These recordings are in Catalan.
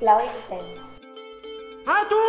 Plau i Vicent. A tu!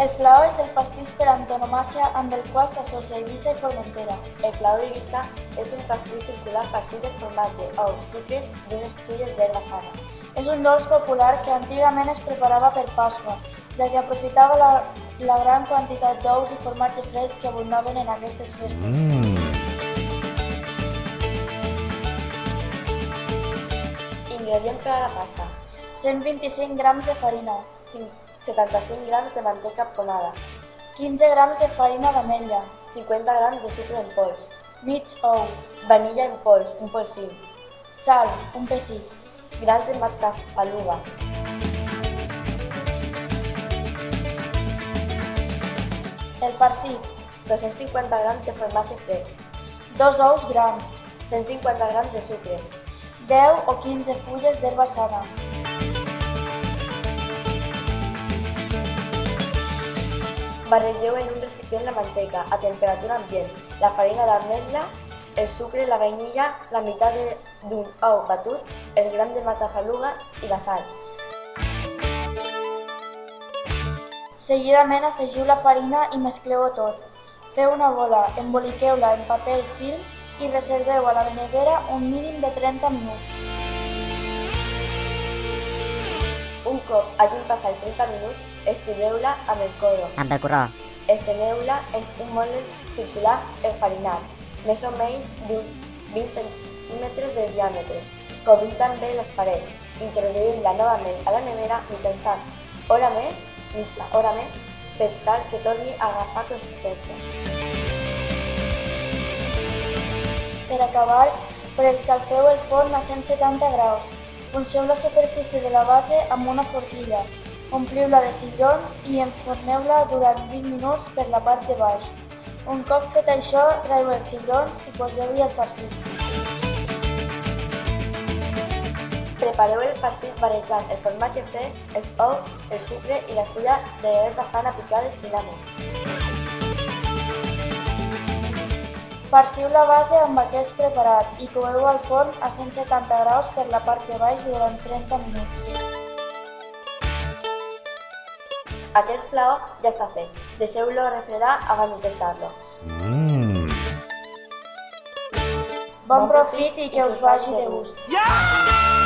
El flaó és el pastís per antonomàsia amb el qual s'associa Eivissa i Formentera. El plau d'Eivissa és un pastís circular farcit de formatge, ous, sucres i unes fulles d'herba sana. És un dolç popular que antigament es preparava per Pasqua, ja que aprofitava la, la gran quantitat d'ous i formatge fresc que abundaven en aquestes festes. Ingredient per a la pasta. 125 grams de farina, 75 grams de manteca pomada, 15 grams de farina d'ametlla, 50 grams de sucre en pols, mig ou, vanilla en pols, un polsim, sal, un pessic, grans de matafaluga, el farcit, 250 grams de formatge fresc, dos ous grans, 150 grams de sucre, 10 o 15 fulles d'herba sana, Barregeu en un recipient la manteca a temperatura ambient, la farina d'ametlla, el sucre, la vainilla, la meitat d'un ou batut, el gram de matafaluga i la sal. Seguidament afegiu la farina i mescleu-ho tot. Feu una bola, emboliqueu-la en paper film i reserveu a la nevera un mínim de 30 minuts. Un cop hagin passat 30 minuts, estireu-la amb el codo. Amb el corró. Esteneu-la en un molde circular enfarinat, més o menys d'uns 20 centímetres de diàmetre. Cobrint també les parets. Introduïu-la novament a la nevera mitjançant hora més, mitja hora més, per tal que torni a agafar consistència. Per acabar, preescalfeu el forn a 170 graus. Punxeu la superfície de la base amb una forquilla. Ompliu-la de cigrons i enforneu-la durant 20 minuts per la part de baix. Un cop fet això, traieu els cigrons i poseu-hi el farcit. Prepareu el farcit barrejant el formatge fresc, els ous, el sucre i la fulla d'herba sana picades finament. Farciu la base amb aquest preparat i coeu al forn a 170 graus per la part de baix durant 30 minuts. Aquest flaó ja està fet. Deixeu-lo refredar abans de tastar-lo. Bon profit i que us vagi de gust. Ja!